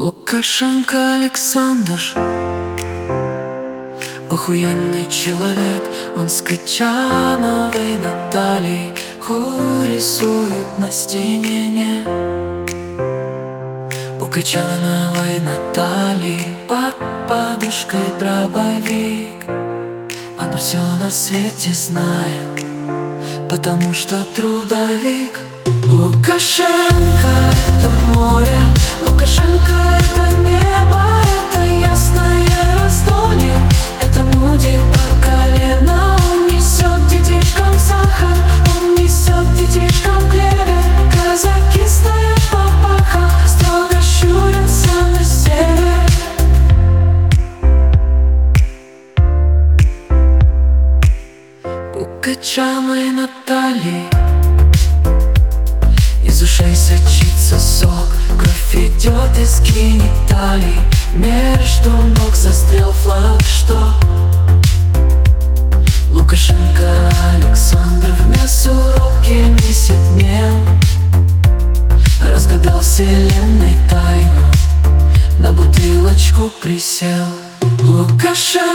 Лукашенко Александр. Охуенный человек. Он с Качановой Натальей рисует на стене. Не. У Качановой Натальи Под подушкой дробовик. Она все на свете знает Потому что трудовик. Лукашенко — это море Лукашенко — это небо Это ясное раздолье. Это муди по колено Он несет детишкам сахар Он несет детишкам клевер Казаки стоят Строго щурятся на север Пукачамы Натальи из гениталий Между ног застрял флаг, что? Лукашенко Александр в мясорубке месяц днем Разгадал вселенной тайну На бутылочку присел. Лукашенко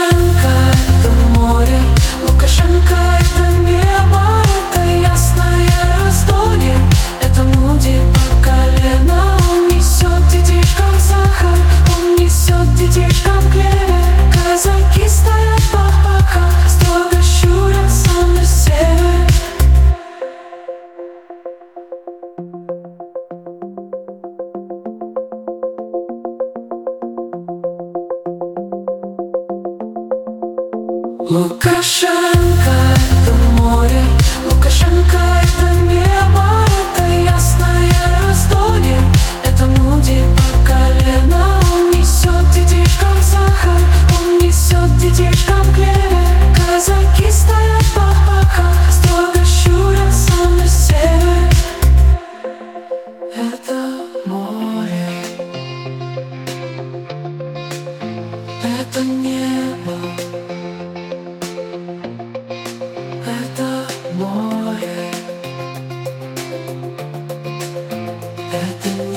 Лукашенко это море. Лукашенко это небо Это ясное раздолье. Это муди по колено Он несет детишкам сахар. Он несет детишкам клевер Казаки стоят по бокам Строго щурятся на север. Это море. Это небо море, это